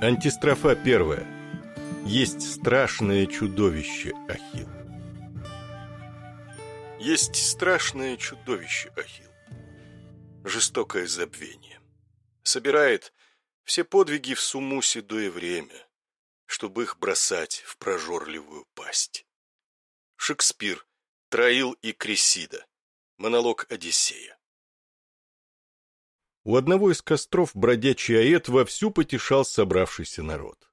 Антистрофа первая. Есть страшное чудовище Ахилл. Есть страшное чудовище Ахилл. Жестокое забвение. Собирает все подвиги в сумму седое время, чтобы их бросать в прожорливую пасть. Шекспир, Троил и Кресида. Монолог Одиссея. У одного из костров бродячий аэт вовсю потешал собравшийся народ.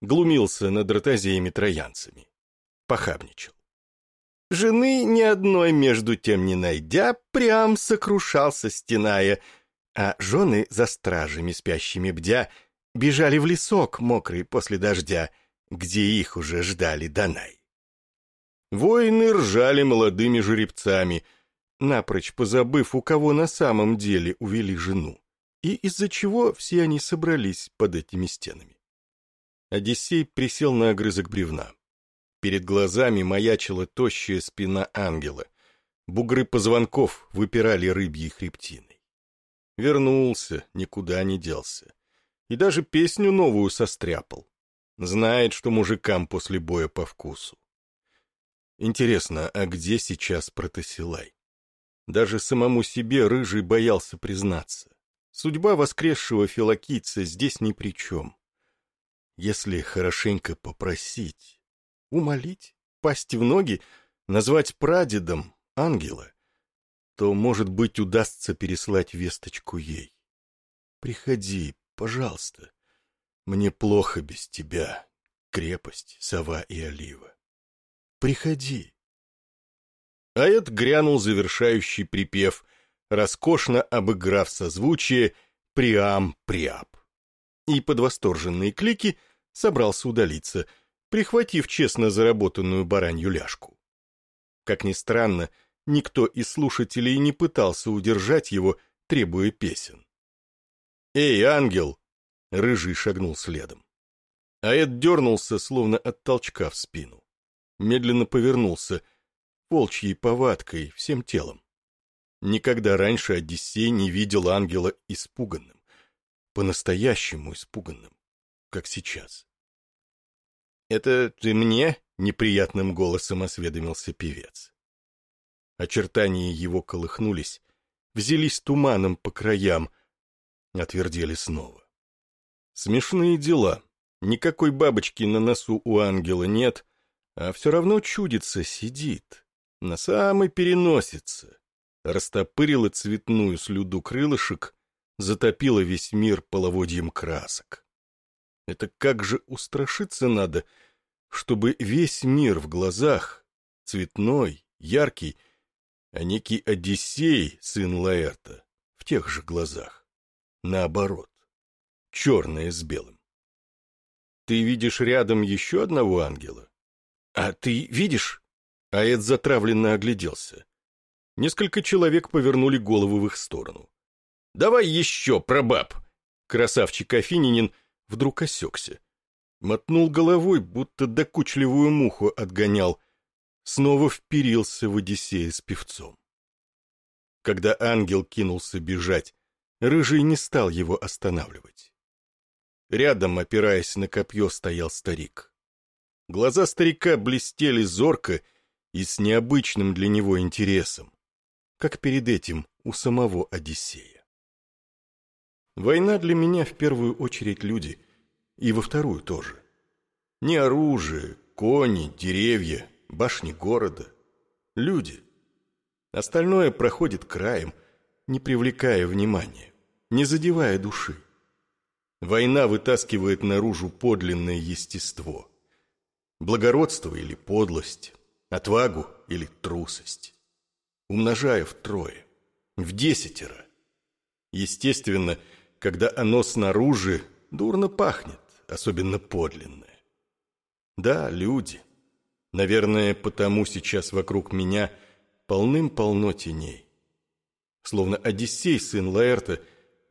Глумился над ротозеями-троянцами. Похабничал. Жены ни одной между тем не найдя, прям сокрушался, стеная, а жены за стражами спящими бдя бежали в лесок, мокрый после дождя, где их уже ждали Данай. Воины ржали молодыми жеребцами — напрочь позабыв, у кого на самом деле увели жену, и из-за чего все они собрались под этими стенами. Одиссей присел на огрызок бревна. Перед глазами маячила тощая спина ангела. Бугры позвонков выпирали рыбьей хребтиной. Вернулся, никуда не делся. И даже песню новую состряпал. Знает, что мужикам после боя по вкусу. Интересно, а где сейчас Протасилай? Даже самому себе Рыжий боялся признаться. Судьба воскресшего филокийца здесь ни при чем. Если хорошенько попросить, умолить, пасть в ноги, назвать прадедом ангела, то, может быть, удастся переслать весточку ей. Приходи, пожалуйста. Мне плохо без тебя, крепость, сова и олива. Приходи. Аэт грянул завершающий припев, роскошно обыграв созвучие «Приам-приап». И под восторженные клики собрался удалиться, прихватив честно заработанную баранью ляжку. Как ни странно, никто из слушателей не пытался удержать его, требуя песен. «Эй, ангел!» — Рыжий шагнул следом. Аэт дернулся, словно от толчка в спину. Медленно повернулся — волчьей повадкой, всем телом. Никогда раньше Одиссей не видел ангела испуганным, по-настоящему испуганным, как сейчас. «Это ты мне?» — неприятным голосом осведомился певец. Очертания его колыхнулись, взялись туманом по краям, отвердели снова. Смешные дела. Никакой бабочки на носу у ангела нет, а все равно чудится, сидит на самой переносице, растопырила цветную слюду крылышек, затопила весь мир половодьем красок. Это как же устрашиться надо, чтобы весь мир в глазах, цветной, яркий, а некий Одиссей, сын Лаэрта, в тех же глазах. Наоборот, черное с белым. Ты видишь рядом еще одного ангела? А ты видишь? Аэт затравленно огляделся. Несколько человек повернули голову в их сторону. «Давай еще, прабаб!» Красавчик Афининин вдруг осекся. Мотнул головой, будто докучливую муху отгонял. Снова вперился в Одиссея с певцом. Когда ангел кинулся бежать, Рыжий не стал его останавливать. Рядом, опираясь на копье, стоял старик. Глаза старика блестели зорко и с необычным для него интересом, как перед этим у самого Одиссея. Война для меня в первую очередь люди, и во вторую тоже. Не оружие, кони, деревья, башни города. Люди. Остальное проходит краем, не привлекая внимания, не задевая души. Война вытаскивает наружу подлинное естество. Благородство или подлость, отвагу или трусость, умножая втрое, в десятеро. Естественно, когда оно снаружи, дурно пахнет, особенно подлинное. Да, люди. Наверное, потому сейчас вокруг меня полным-полно теней. Словно Одиссей, сын Лаэрта,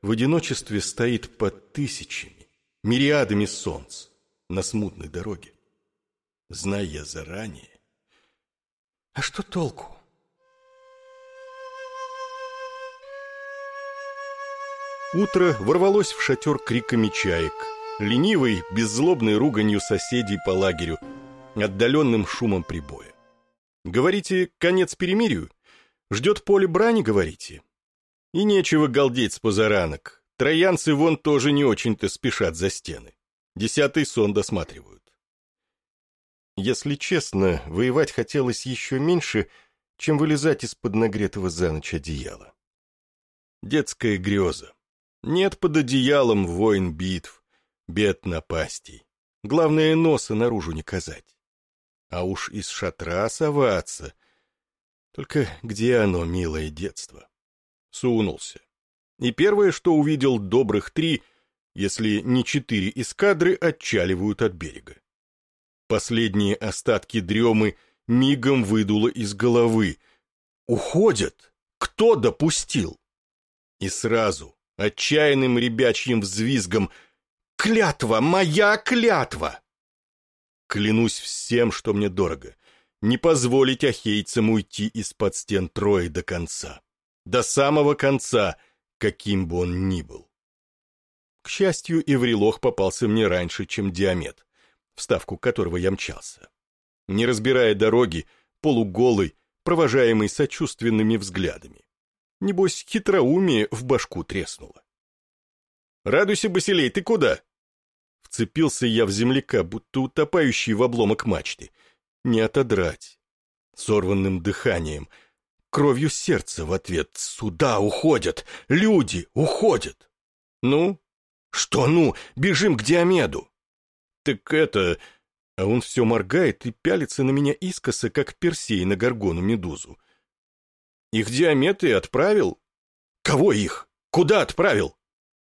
в одиночестве стоит под тысячами, мириадами солнц на смутной дороге. Зная заранее, а что толку? Утро ворвалось в шатер криками чаек. ленивой, беззлобной руганью соседей по лагерю, отдаленным шумом прибоя. Говорите, конец перемирию? Ждет поле брани, говорите? И нечего галдеть с позаранок. Троянцы вон тоже не очень-то спешат за стены. Десятый сон досматривают. Если честно, воевать хотелось еще меньше, чем вылезать из-под нагретого за ночь одеяла. Детская греза. Нет под одеялом войн битв, бед напастей. Главное, носа наружу не казать. А уж из шатра соваться. Только где оно, милое детство? Сунулся. И первое, что увидел добрых три, если не четыре эскадры, отчаливают от берега. Последние остатки дремы мигом выдуло из головы. Уходят! Кто допустил? И сразу, отчаянным ребячьим взвизгом, «Клятва! Моя клятва!» Клянусь всем, что мне дорого, не позволить ахейцам уйти из-под стен Трои до конца. До самого конца, каким бы он ни был. К счастью, Иврилох попался мне раньше, чем Диамет, в ставку которого я мчался. Не разбирая дороги, полуголый, провожаемый сочувственными взглядами. Небось, хитроумие в башку треснуло. «Радуйся, Басилей, ты куда?» Вцепился я в земляка, будто утопающий в обломок мачты. Не отодрать. Сорванным дыханием. Кровью сердца в ответ. «Сюда уходят! Люди уходят!» «Ну?» «Что ну? Бежим к Диомеду!» «Так это...» А он все моргает и пялится на меня искоса, как Персей на горгону медузу. Их диаметы отправил? Кого их? Куда отправил?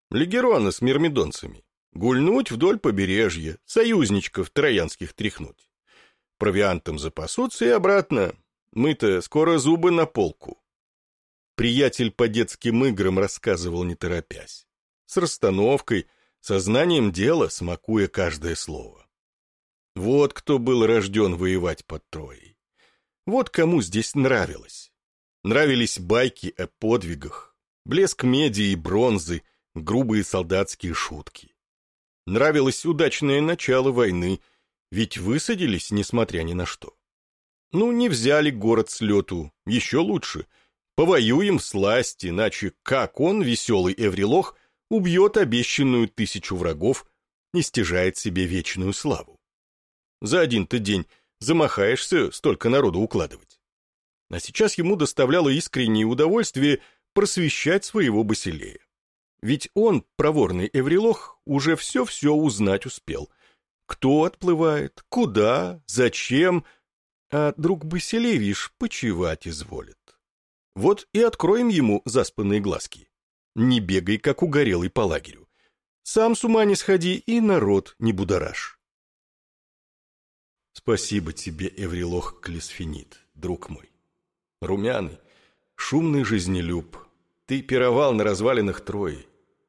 Легерона с мирмидонцами. Гульнуть вдоль побережья, союзничков троянских тряхнуть. Провиантом запасутся и обратно. Мы-то скоро зубы на полку. Приятель по детским играм рассказывал не торопясь. С расстановкой, сознанием дела, смакуя каждое слово. Вот кто был рожден воевать под Троей. Вот кому здесь нравилось. Нравились байки о подвигах, блеск меди и бронзы, грубые солдатские шутки. Нравилось удачное начало войны, ведь высадились, несмотря ни на что. Ну, не взяли город с лету, еще лучше. Повоюем в сласть, иначе как он, веселый Эврилох, убьет обещанную тысячу врагов и стяжает себе вечную славу? За один-то день замахаешься столько народу укладывать а сейчас ему доставляло искреннее удовольствие просвещать своего Басилея. Ведь он, проворный Эврилох, уже все-все узнать успел. Кто отплывает, куда, зачем, а друг Басилей, вишь, почевать изволит. Вот и откроем ему заспанные глазки. Не бегай, как угорелый по лагерю. Сам с ума не сходи и народ не будоражь. Спасибо тебе, Эврилох Клисфенит, друг мой румяный, шумный жизнелюб. Ты пировал на развалинах Трои.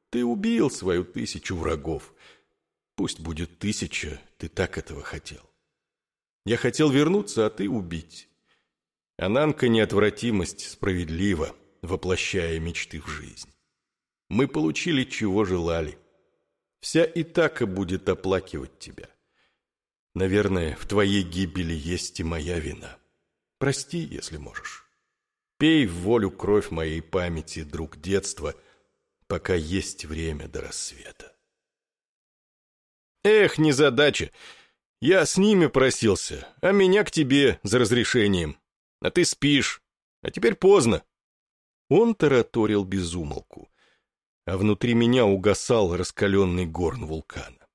Ты убил свою тысячу врагов. Пусть будет тысяча, ты так этого хотел. Я хотел вернуться, а ты убить. Ананка неотвратимость справедлива, воплощая мечты в жизнь. Мы получили, чего желали. Вся Итака будет оплакивать тебя. Наверное, в твоей гибели есть и моя вина. Прости, если можешь. Пей в волю кровь моей памяти, друг детства, пока есть время до рассвета. Эх, незадача! Я с ними просился, а меня к тебе за разрешением. А ты спишь, а теперь поздно. Он тараторил безумолку, а внутри меня угасал раскаленный горн вулкана.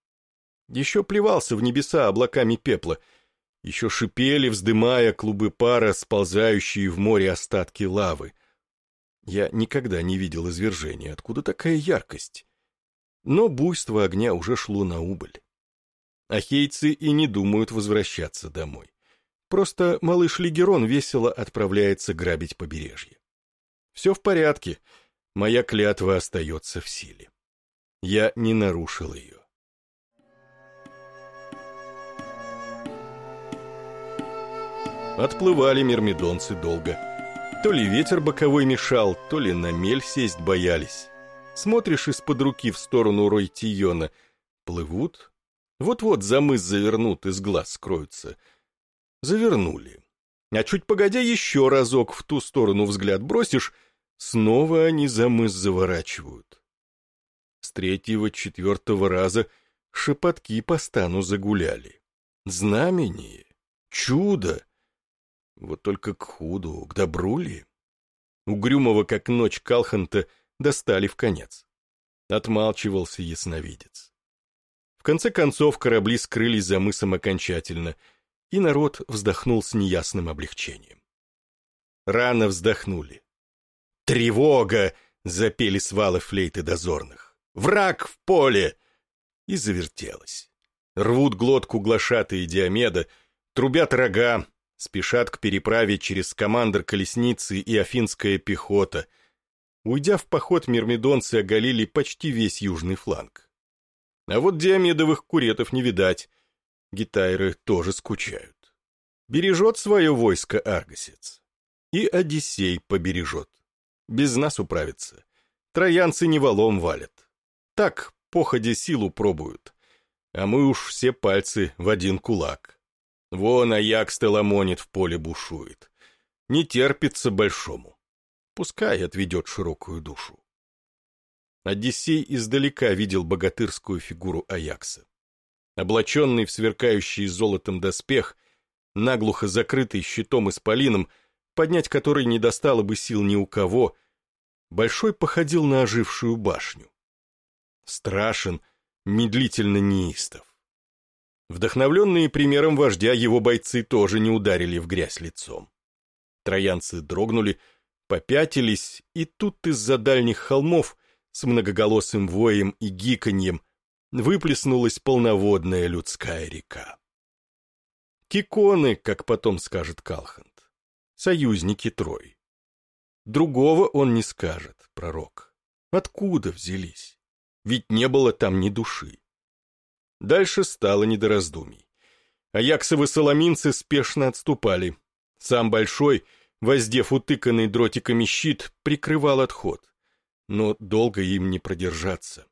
Еще плевался в небеса облаками пепла — еще шипели, вздымая клубы пара, сползающие в море остатки лавы. Я никогда не видел извержения, откуда такая яркость? Но буйство огня уже шло на убыль. Ахейцы и не думают возвращаться домой. Просто малыш Лигерон весело отправляется грабить побережье. Все в порядке, моя клятва остается в силе. Я не нарушил ее. Отплывали мирмидонцы долго. То ли ветер боковой мешал, то ли на мель сесть боялись. Смотришь из-под руки в сторону Ройтиона, Плывут. Вот-вот за мыс завернут, из глаз скроются. Завернули. А чуть погодя еще разок в ту сторону взгляд бросишь, снова они за мыс заворачивают. С третьего-четвертого раза шепотки по стану загуляли. Знамение, чудо. Вот только к худу, к добру ли? Угрюмого, как ночь Калханта, достали в конец. Отмалчивался ясновидец. В конце концов корабли скрылись за мысом окончательно, и народ вздохнул с неясным облегчением. Рано вздохнули. «Тревога!» — запели свалы флейты дозорных. «Враг в поле!» И завертелось. Рвут глотку глашатые Диомеда, трубят рога, спешат к переправе через командор колесницы и афинская пехота. Уйдя в поход, мирмидонцы оголили почти весь южный фланг. А вот диамедовых куретов не видать. Гитайры тоже скучают. Бережет свое войско Аргосец. И Одиссей побережет. Без нас управится. Троянцы не валом валят. Так, походе силу пробуют. А мы уж все пальцы в один кулак. Вон Аякс Теламонит в поле бушует. Не терпится большому. Пускай отведет широкую душу. Одиссей издалека видел богатырскую фигуру Аякса. Облаченный в сверкающий золотом доспех, наглухо закрытый щитом исполином, поднять который не достало бы сил ни у кого, Большой походил на ожившую башню. Страшен, медлительно неистов. Вдохновленные примером вождя, его бойцы тоже не ударили в грязь лицом. Троянцы дрогнули, попятились, и тут из-за дальних холмов с многоголосым воем и гиканьем выплеснулась полноводная людская река. Киконы, как потом скажет Калхант, союзники Трой. Другого он не скажет, пророк. Откуда взялись? Ведь не было там ни души. Дальше стало не до раздумий. Аяксовы соломинцы спешно отступали. Сам Большой, воздев утыканный дротиками щит, прикрывал отход. Но долго им не продержаться.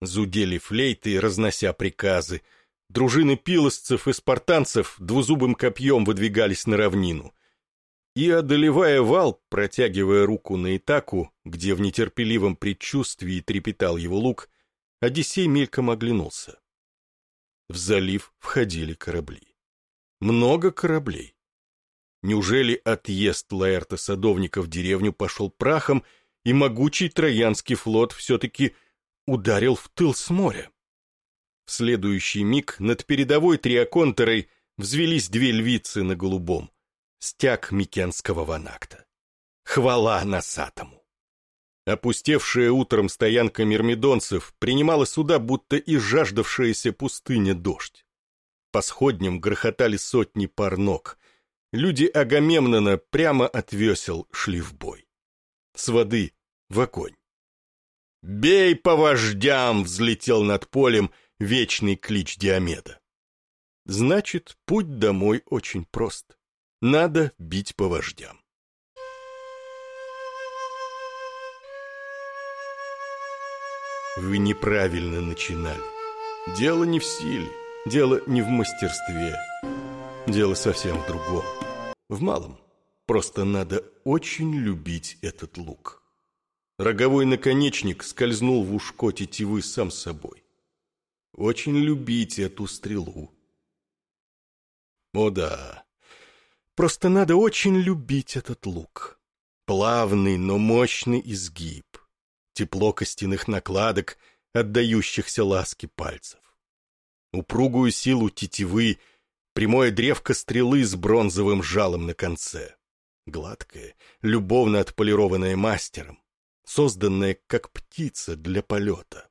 Зудели флейты, разнося приказы. Дружины пилосцев и спартанцев двузубым копьем выдвигались на равнину. И, одолевая вал, протягивая руку на Итаку, где в нетерпеливом предчувствии трепетал его лук, Одиссей мельком оглянулся. В залив входили корабли. Много кораблей. Неужели отъезд Лаэрта садовника в деревню пошел прахом, и могучий Троянский флот все-таки ударил в тыл с моря? В следующий миг над передовой триаконтерой взвелись две львицы на голубом, стяг Микенского ванакта. Хвала носатому! Опустевшая утром стоянка мирмидонцев принимала сюда будто и жаждавшаяся пустыня дождь. По сходням грохотали сотни пар ног. Люди Агамемнона прямо от весел шли в бой. С воды в огонь. «Бей по вождям!» — взлетел над полем вечный клич Диомеда. Значит, путь домой очень прост. Надо бить по вождям. Вы неправильно начинали. Дело не в силе, дело не в мастерстве. Дело совсем в другом. В малом. Просто надо очень любить этот лук. Роговой наконечник скользнул в ушко тетивы сам собой. Очень любить эту стрелу. О да, просто надо очень любить этот лук. Плавный, но мощный изгиб тепло костяных накладок, отдающихся ласке пальцев. Упругую силу тетивы, прямое древко стрелы с бронзовым жалом на конце. Гладкое, любовно отполированное мастером, созданное как птица для полета.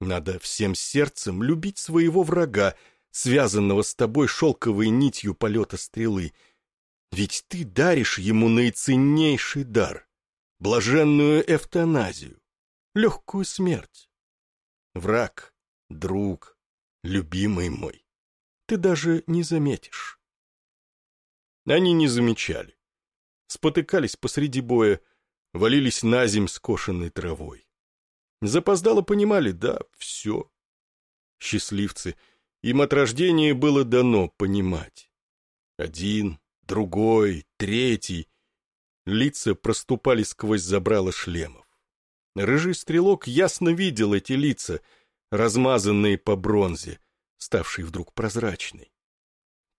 Надо всем сердцем любить своего врага, связанного с тобой шелковой нитью полета стрелы, ведь ты даришь ему наиценнейший дар блаженную эвтаназию, легкую смерть. Враг, друг, любимый мой, ты даже не заметишь. Они не замечали. Спотыкались посреди боя, валились на земь скошенной травой. Запоздало понимали, да, все. счастливцы, им от рождения было дано понимать. Один, другой, третий. Лица проступали сквозь забрало шлемов. Рыжий стрелок ясно видел эти лица, размазанные по бронзе, ставшей вдруг прозрачной.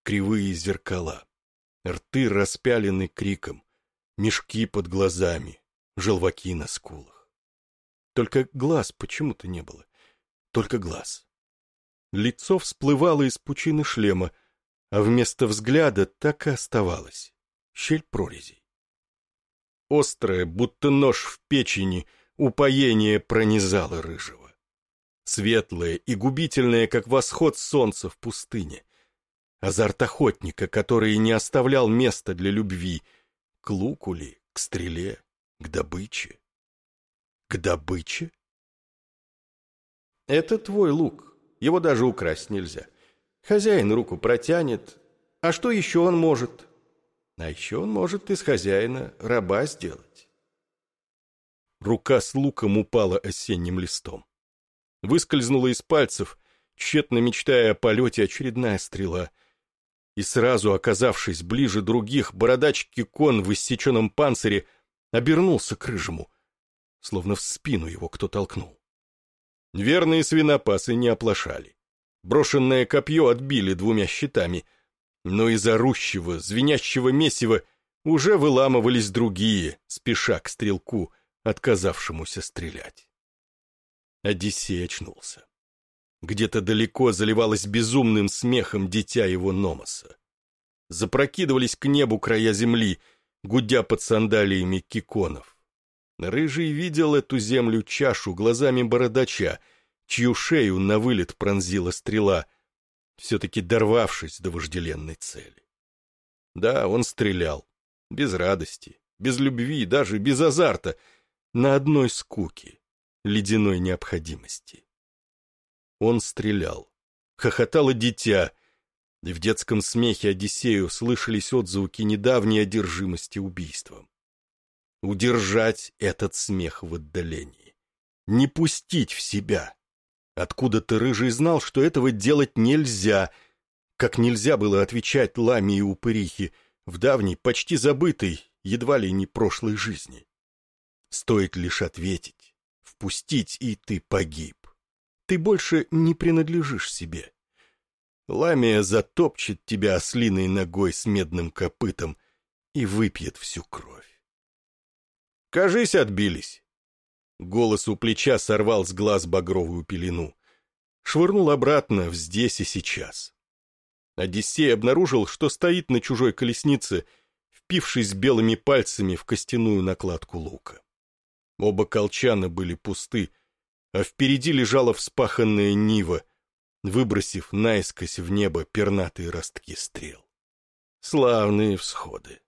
Кривые зеркала, рты распялены криком, мешки под глазами, желваки на скулах. Только глаз почему-то не было, только глаз. Лицо всплывало из пучины шлема, а вместо взгляда так и оставалось. Щель прорезей. Острое, будто нож в печени, упоение пронизало рыжего. Светлое и губительное, как восход солнца в пустыне. Азарт охотника, который не оставлял места для любви, к луку ли, к стреле, к добыче. К добыче? Это твой лук, его даже украсть нельзя. Хозяин руку протянет. А что еще он может? А еще он может из хозяина раба сделать. Рука с луком упала осенним листом. Выскользнула из пальцев, тщетно мечтая о полете очередная стрела. И сразу, оказавшись ближе других, бородач Кикон в иссеченном панцире обернулся к рыжему, словно в спину его кто толкнул. Верные свинопасы не оплошали. Брошенное копье отбили двумя щитами, но из орущего, звенящего месива уже выламывались другие, спеша к стрелку, отказавшемуся стрелять. Одиссей очнулся. Где-то далеко заливалось безумным смехом дитя его Номоса. Запрокидывались к небу края земли, гудя под сандалиями киконов. Рыжий видел эту землю чашу глазами бородача — чью шею на вылет пронзила стрела, все-таки дорвавшись до вожделенной цели. Да, он стрелял. Без радости, без любви, даже без азарта, на одной скуке, ледяной необходимости. Он стрелял. Хохотало дитя, и в детском смехе Одиссею слышались отзвуки недавней одержимости убийством. Удержать этот смех в отдалении. Не пустить в себя. Откуда-то Рыжий знал, что этого делать нельзя, как нельзя было отвечать ламе и упырихе в давней, почти забытой, едва ли не прошлой жизни. Стоит лишь ответить, впустить, и ты погиб. Ты больше не принадлежишь себе. Ламия затопчет тебя ослиной ногой с медным копытом и выпьет всю кровь. Кажись, отбились. Голос у плеча сорвал с глаз багровую пелену. Швырнул обратно в здесь и сейчас. Одиссей обнаружил, что стоит на чужой колеснице, впившись белыми пальцами в костяную накладку лука. Оба колчана были пусты, а впереди лежала вспаханная нива, выбросив наискось в небо пернатые ростки стрел. Славные всходы.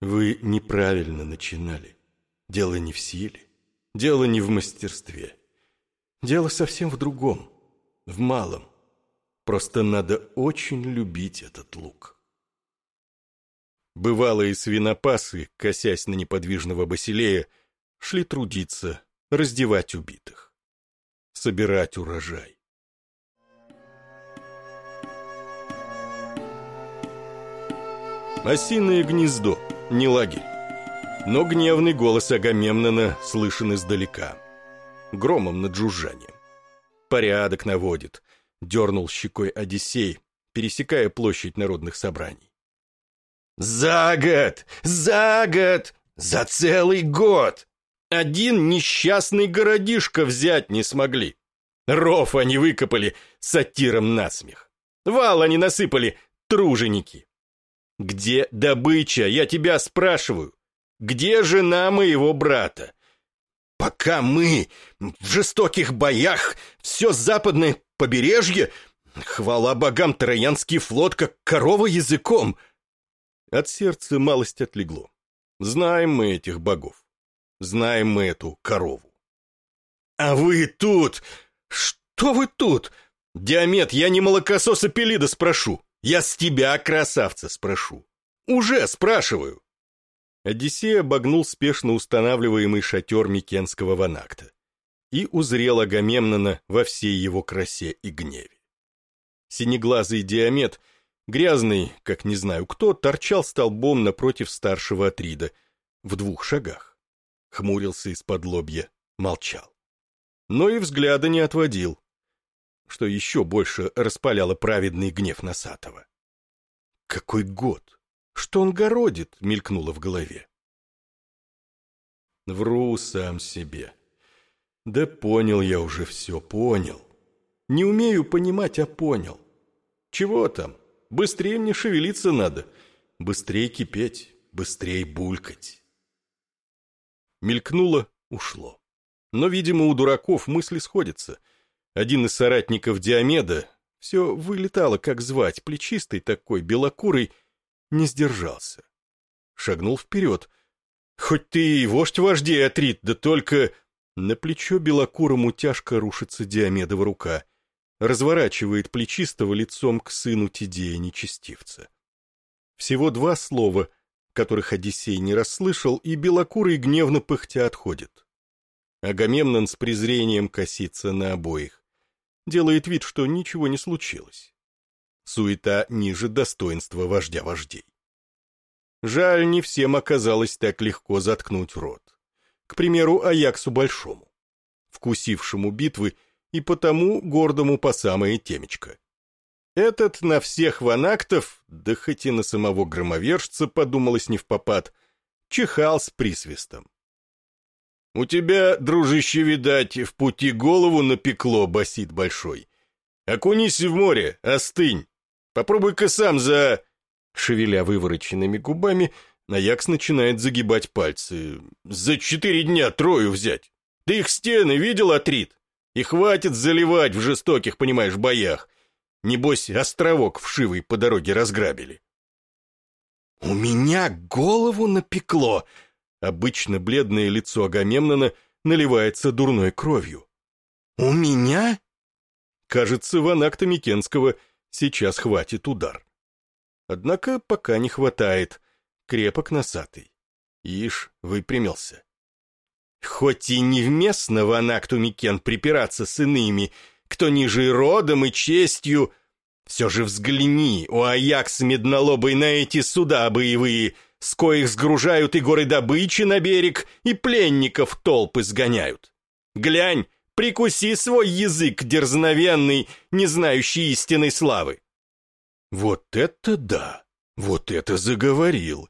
Вы неправильно начинали. Дело не в силе, дело не в мастерстве. Дело совсем в другом, в малом. Просто надо очень любить этот лук. Бывалые свинопасы, косясь на неподвижного Басилея, шли трудиться, раздевать убитых, собирать урожай. Осиное гнездо, не лагерь но гневный голос Агамемнона слышен издалека. Громом над жужжанием. Порядок наводит, дернул щекой Одиссей, пересекая площадь народных собраний. «За год! За год! За целый год! Один несчастный городишко взять не смогли. Ров они выкопали сатиром насмех. Вал они насыпали, труженики. Где добыча, я тебя спрашиваю? Где жена моего брата? Пока мы в жестоких боях все западное побережье, хвала богам, Троянский флот как корова языком. От сердца малость отлегло. Знаем мы этих богов. Знаем мы эту корову. А вы тут... Что вы тут? Диамет, я не молокососа Пелида спрошу. Я с тебя, красавца, спрошу. Уже спрашиваю. Одиссей обогнул спешно устанавливаемый шатер Микенского ванакта. и узрел Агамемнона во всей его красе и гневе. Синеглазый Диамет, грязный, как не знаю кто, торчал столбом напротив старшего Атрида, в двух шагах. Хмурился из-под лобья, молчал. Но и взгляда не отводил, что еще больше распаляло праведный гнев Носатого. «Какой год! Что он городит?» — мелькнуло в голове. Вру сам себе. Да понял я уже все, понял. Не умею понимать, а понял. Чего там? Быстрее мне шевелиться надо. Быстрее кипеть, быстрее булькать. Мелькнуло, ушло. Но, видимо, у дураков мысли сходятся. Один из соратников Диомеда, все вылетало, как звать, плечистый такой, белокурый, не сдержался. Шагнул вперед. Хоть ты и вождь вождей, Атрит, да только... На плечо белокурому тяжко рушится Диомедова рука. Разворачивает плечистого лицом к сыну Тидея нечестивца. Всего два слова, которых Одиссей не расслышал, и белокурый гневно пыхтя отходит. Агамемнон с презрением косится на обоих. Делает вид, что ничего не случилось. Суета ниже достоинства вождя вождей. Жаль, не всем оказалось так легко заткнуть рот. К примеру, Аяксу Большому, вкусившему битвы и потому гордому по самое темечко. Этот на всех ванактов, да хоть и на самого громовержца подумалось не в попад, чихал с присвистом. «У тебя, дружище, видать, в пути голову напекло», — басит Большой. «Окунись в море, остынь. Попробуй-ка сам за...» Шевеля вывороченными губами, Наякс начинает загибать пальцы. «За четыре дня трою взять! Ты их стены видел, Атрит? И хватит заливать в жестоких, понимаешь, боях. Небось, островок вшивый по дороге разграбили». «У меня голову напекло!» Обычно бледное лицо Агамемнона наливается дурной кровью. «У меня?» Кажется, в Анакта Микенского сейчас хватит удар. Однако пока не хватает. Крепок носатый. Ишь, выпрямился. Хоть и невместно в Анакту Микен припираться с иными, кто ниже родом и честью, все же взгляни, у Аякс меднолобый на эти суда боевые, с коих сгружают и горы добычи на берег, и пленников толпы сгоняют. Глянь, прикуси свой язык дерзновенный, не знающий истинной славы. Вот это да! Вот это заговорил!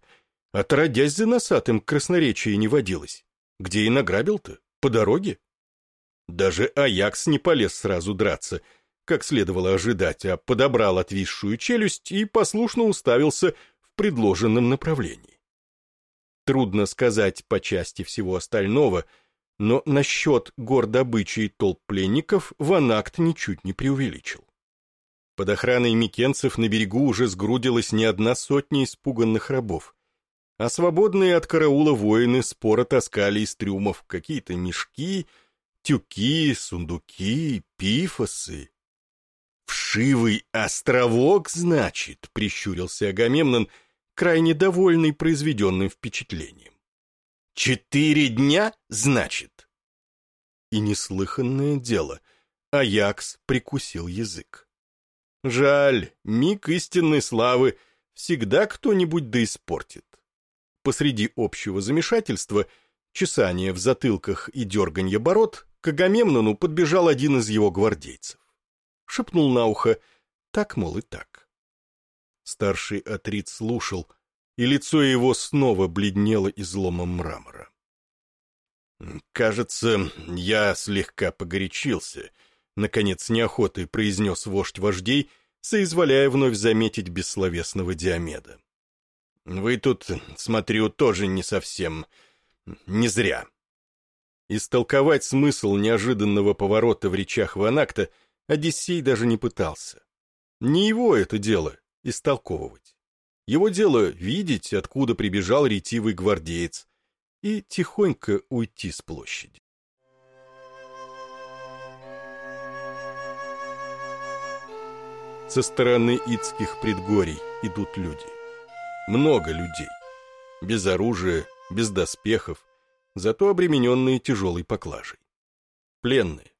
Отродясь за носатым красноречие не водилось. Где и награбил-то? По дороге? Даже Аякс не полез сразу драться, как следовало ожидать, а подобрал отвисшую челюсть и послушно уставился предложенном направлении. Трудно сказать по части всего остального, но насчет гор добычи и толп пленников Ванакт ничуть не преувеличил. Под охраной микенцев на берегу уже сгрудилась не одна сотня испуганных рабов. А свободные от караула воины споро таскали из трюмов какие-то мешки, тюки, сундуки, пифосы. «Вшивый островок, значит», — прищурился Агамемнон, крайне довольный произведенным впечатлением. «Четыре дня, значит?» И неслыханное дело, Аякс прикусил язык. Жаль, миг истинной славы всегда кто-нибудь да испортит. Посреди общего замешательства, чесания в затылках и дерганья бород, к Агамемнону подбежал один из его гвардейцев. Шепнул на ухо «так, мол, и так». Старший Атрит слушал, и лицо его снова бледнело изломом мрамора. «Кажется, я слегка погорячился», Наконец, неохотой произнес вождь вождей, соизволяя вновь заметить бессловесного Диомеда. «Вы тут, смотрю, тоже не совсем... не зря». Истолковать смысл неожиданного поворота в речах Ванакта Одиссей даже не пытался. Не его это дело — истолковывать. Его дело — видеть, откуда прибежал ретивый гвардеец, и тихонько уйти с площади. Со стороны Ицких предгорий идут люди. Много людей. Без оружия, без доспехов, зато обремененные тяжелой поклажей. пленные.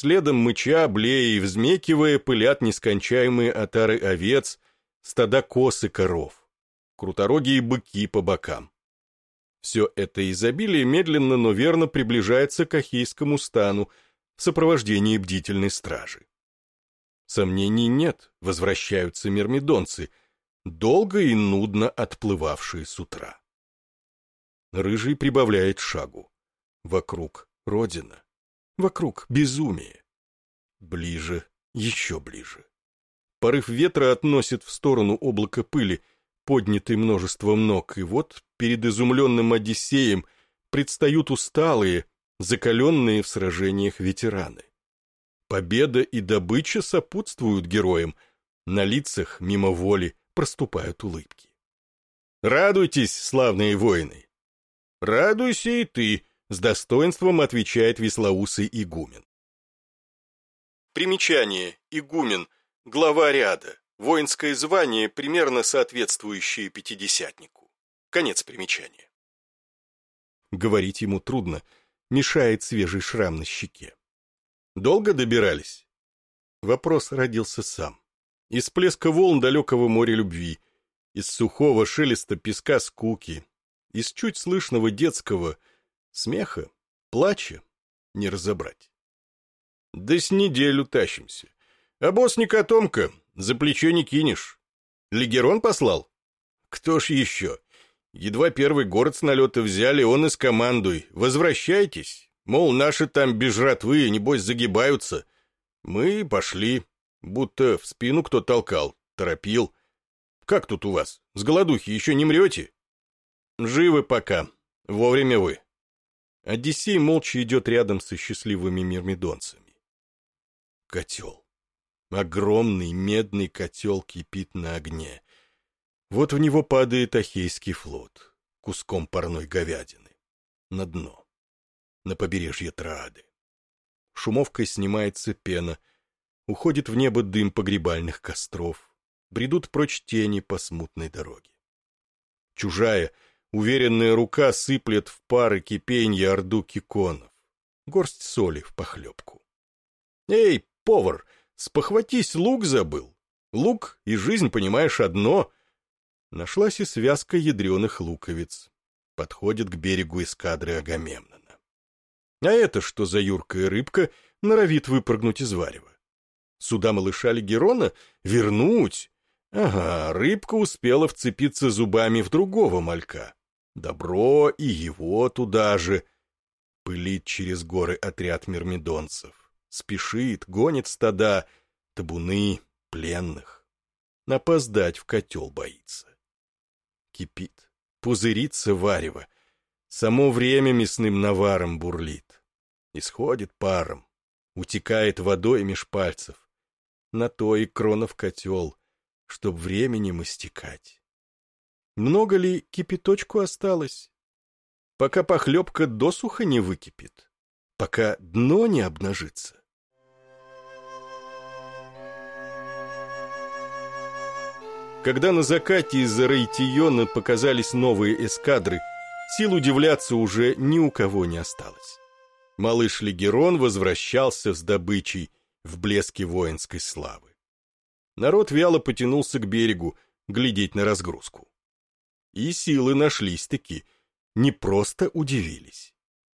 Следом мыча, блея и взмекивая, пылят нескончаемые отары овец, стада коз и коров, круторогие быки по бокам. Все это изобилие медленно, но верно приближается к Ахейскому стану в сопровождении бдительной стражи. Сомнений нет, возвращаются мирмидонцы, долго и нудно отплывавшие с утра. Рыжий прибавляет шагу. Вокруг родина, вокруг безумие. Ближе, еще ближе. Порыв ветра относит в сторону облака пыли, поднятый множеством ног, и вот перед изумленным Одиссеем предстают усталые, закаленные в сражениях ветераны. Победа и добыча сопутствуют героям, на лицах мимо воли проступают улыбки. «Радуйтесь, славные воины!» «Радуйся и ты!» — с достоинством отвечает веслоусый игумен. Примечание. Игумен. Глава ряда. Воинское звание, примерно соответствующее пятидесятнику. Конец примечания. Говорить ему трудно, мешает свежий шрам на щеке. Долго добирались? Вопрос родился сам. Из плеска волн далекого моря любви, из сухого шелеста песка скуки, из чуть слышного детского смеха, плача не разобрать. Да с неделю тащимся. А босс не за плечо не кинешь. Легерон послал? Кто ж еще? Едва первый город с налета взяли, он и скомандуй. Возвращайтесь. Мол, наши там без жратвы, небось, загибаются. Мы пошли. Будто в спину кто толкал, торопил. Как тут у вас? С голодухи еще не мрете? Живы пока. Вовремя вы. Одиссей молча идет рядом со счастливыми мирмидонцами. Котел. Огромный медный котел кипит на огне. Вот в него падает Ахейский флот, куском парной говядины. На дно. На побережье Троады. Шумовкой снимается пена, уходит в небо дым погребальных костров, бредут прочь тени по смутной дороге. Чужая, уверенная рука сыплет в пары кипенья орду киконов, горсть соли в похлебку. «Эй, повар!» Спохватись, лук забыл. Лук и жизнь, понимаешь, одно. Нашлась и связка ядреных луковиц. Подходит к берегу эскадры Агамемнона. А это что за юркая рыбка норовит выпрыгнуть из варева? Сюда малыша Легерона? Вернуть? Ага, рыбка успела вцепиться зубами в другого малька. Добро и его туда же. Пылит через горы отряд мирмидонцев спешит, гонит стада, табуны, пленных. Напоздать в котел боится. Кипит, пузырится варево, само время мясным наваром бурлит. Исходит паром, утекает водой меж пальцев. На то и кронов котел, чтоб временем истекать. Много ли кипяточку осталось? Пока похлебка досуха не выкипит, пока дно не обнажится. Когда на закате из-за Рейтиона показались новые эскадры, сил удивляться уже ни у кого не осталось. Малыш Легерон возвращался с добычей в блеске воинской славы. Народ вяло потянулся к берегу, глядеть на разгрузку. И силы нашлись-таки, не просто удивились.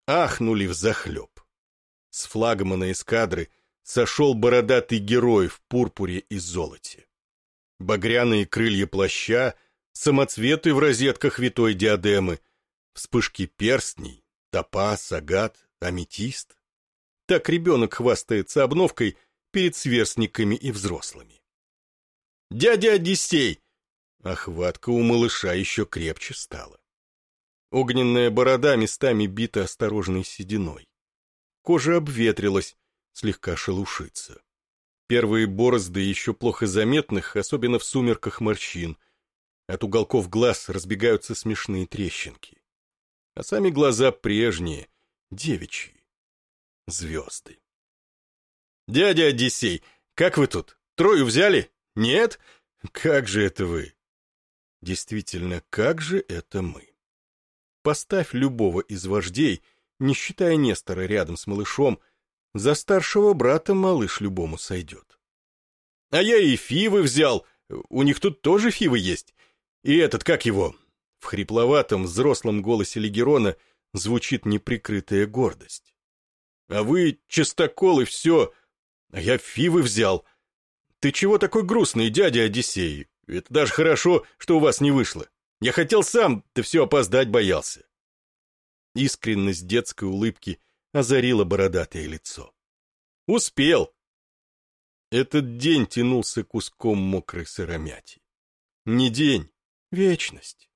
Ахнули в захлеб. С флагмана эскадры сошел бородатый герой в пурпуре и золоте багряные крылья плаща, самоцветы в розетках витой диадемы, вспышки перстней, топаз, агат, аметист. Так ребенок хвастается обновкой перед сверстниками и взрослыми. «Дядя Одиссей!» Охватка у малыша еще крепче стала. Огненная борода местами бита осторожной сединой. Кожа обветрилась, слегка шелушится. Первые борозды еще плохо заметных, особенно в сумерках морщин. От уголков глаз разбегаются смешные трещинки. А сами глаза прежние, девичьи. Звезды. «Дядя Одиссей, как вы тут? Трою взяли? Нет? Как же это вы?» Действительно, как же это мы? Поставь любого из вождей, Не считая Нестора рядом с малышом, за старшего брата малыш любому сойдет. А я и фивы взял, у них тут тоже фивы есть. И этот, как его? В хрипловатом взрослом голосе Легерона звучит неприкрытая гордость. А вы чистокол и все, а я фивы взял. Ты чего такой грустный, дядя Одиссей? Это даже хорошо, что у вас не вышло. Я хотел сам, ты все опоздать боялся. Искренность детской улыбки озарила бородатое лицо. Успел. Этот день тянулся куском мокрой сыромяти. Не день, вечность.